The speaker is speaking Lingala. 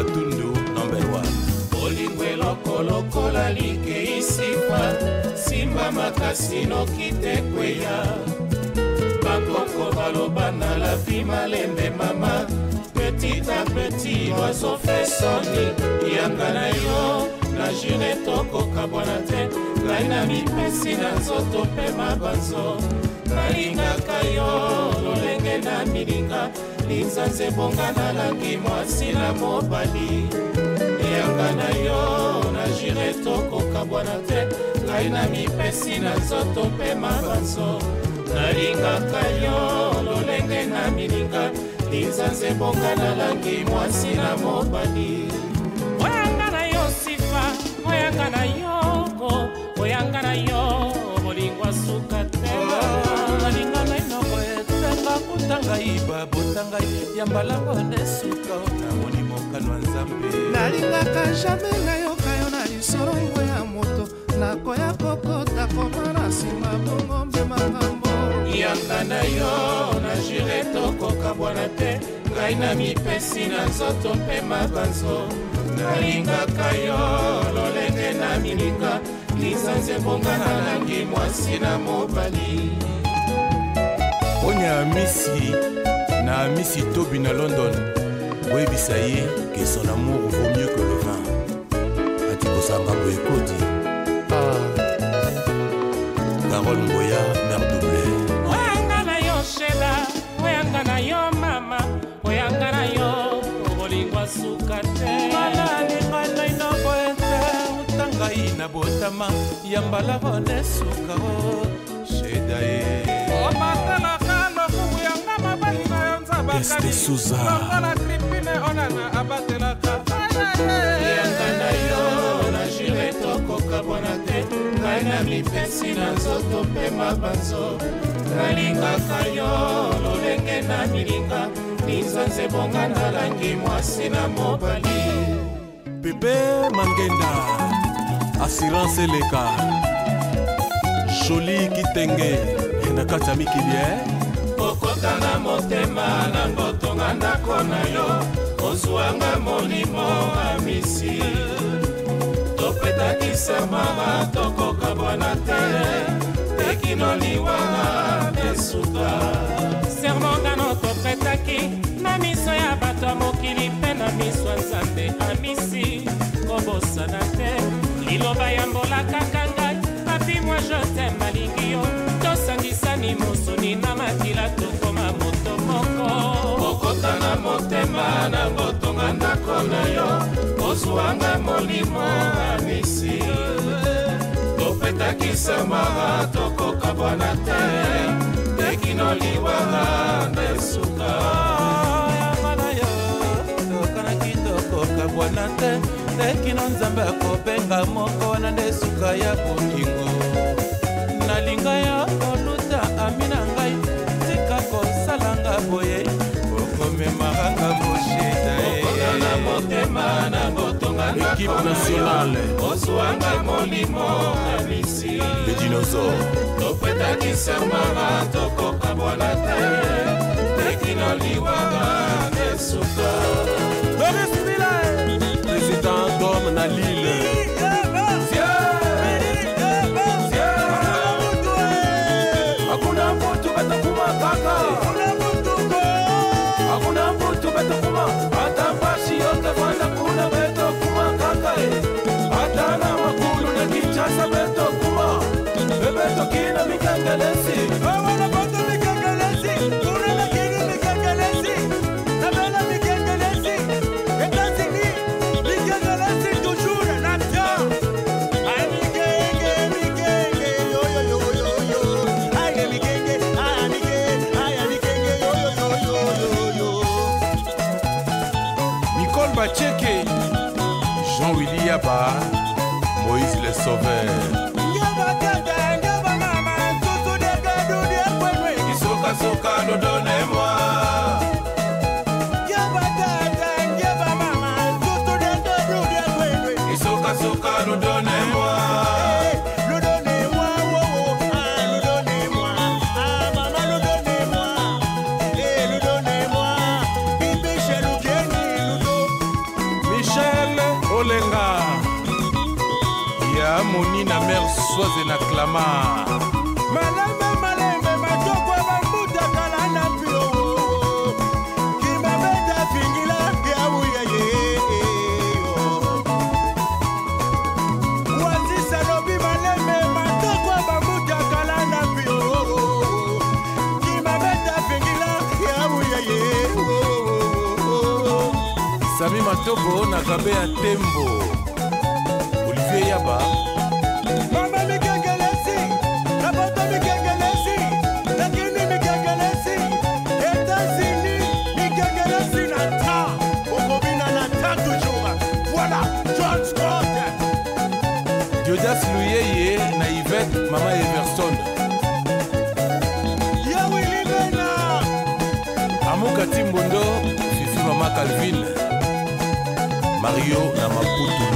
matundu number 1 bolingw eloko lokola likeisiwa simba makasi noki te kweya bakoko baloba na lavi malembe mama petit a petit loiseau fesoni yanga na yo na jure tokokabwana te ngai na mipesi na nzoto mpe mabanzo nalingaka yo lolenge na milinga linzanza ebonga nalangi mwasi na mobali eyanga na yo na jure tokokabwana te ngai na mipesi na nzoto mpe mabanzo nalingaka yo lolenge na milinga linzanza ebonga nalangi mwasi na mobali oyanga na yo sifa oyanga na yo ko oyanga na yo ngai babota ngai yambalango nesuka namoni mokano ya nzambe nalingaka jamai nayoka yo na lisolo ngo ya moto nakoya kokota koma na nsima bongo mbema ngambo yanga na yo na jure tokokabwana te ngai na mipesi na nzoto mpe mabanzo nalingaka yo lolenge na milinga lizanze ebonga na langi mwasi na mobali ponya ya misi na misi tobi na london koyebisa ye ke son amour vaut mieux que le vin ati kosanga bo ekoti ah. carole mboya mare double oyanga na yo shela oyanga na yo mama oyanga na yo okolingwa suka te malalinga nainoko ete utangai na botama yambala one suka o oh, shedae omatala modeste suzana yangana yo nagire tokoka pona te ngai na mipesi na nzoto mpe mabanzo nalingaka yo lolenge na milinga mizanza ebonga nalangi mwasi na mobali pepe mangenda assurance eleka joli kitenge na kati ya mikili e eh? kota na motema nango tonga ndako na yo ozwanga molimo amisi topetakisa mama tokoka bwana te tekino liwana tesuka sermongano topetaki na miso ya bato ya mokili mpe na miso ya nzambe tika na kotonga ndako na yo ozwanga molimo anisi topetakisamaga tokoka bwana te tekino liwaga nde suka yanga na yo tokanaki tokoka bwana te tekino nzambe akobenga moko wana nde suka ya bolingo l'équipe nationale ozwanga molimo na misi le dinosaure topetakisemanga tokoka bwana te tekinoliwanga esuka Bacheke, Jean-Willy Yaba, Moïse Le Sauveur. cadeau, donnez-moi. nous moi Olenga sami matobo na kabe ya tembo olivier yaba mama mikengelesi na bato mikengelesi nakini mikengelesi etats-uni mikengelesi na ta okobina na ta toujours voilà george scott diodas luyeye na ivet mama mario na maputu